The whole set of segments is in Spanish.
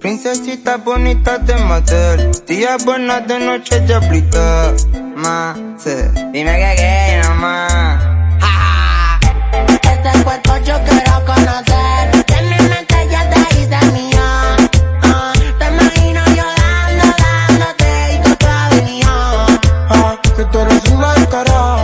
Princesita bonita de Mattel, día buena de noche de aplica, más, dime que gay nomás. Este cuerpo yo quiero conocer, de mi mente ya te hice mía, uh, te imagino yo dando, dándote y tu cabello. Ah, que tú eres una cara.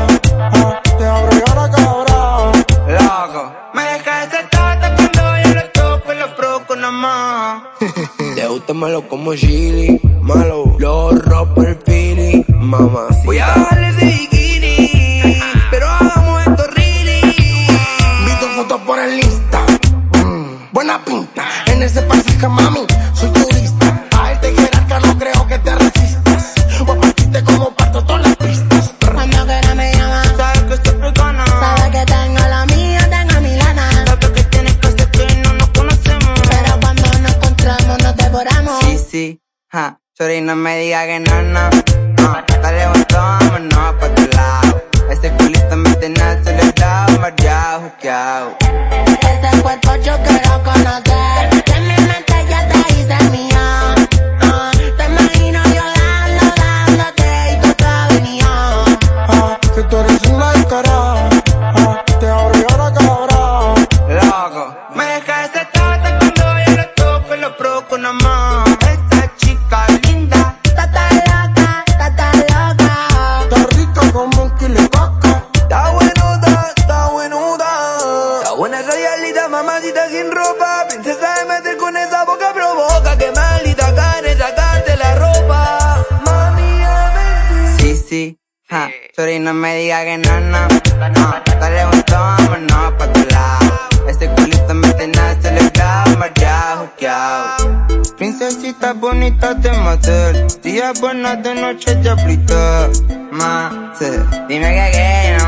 Malo como chili, malo. Los ropa el fili, mamá. Voy a bajarle ese bikini, pero hagamos esto really. Vi tu foto por el Insta. Mm, buena pinta. En ese pasaje, mami, ja, sorry, no me diga que no, no. no dale un vámonos pa' tu lado. Ese culito me tiene acelerado, mareado, juqueado. Ese cuerpo yo quiero conocer. Que en mi mente ya te hice mía. Ah, te imagino yo dando, dándote y tú. Ah, que tú eres una descarada. Ah, te abro y ahora cabrón. Loco, me deja mamacita sin ropa. Princesa de meter con esa boca provoca que maldita gane sacarte la ropa. Mami, a Sí, sí, ja, sorry, no me diga que no, no. no dale un vámonos pa' tu lado. Ese culito me tiene acelerado, mareado, juqueado. Princesita bonita de madre, día buena de noche diablita. Ma, dime que qué, nomás.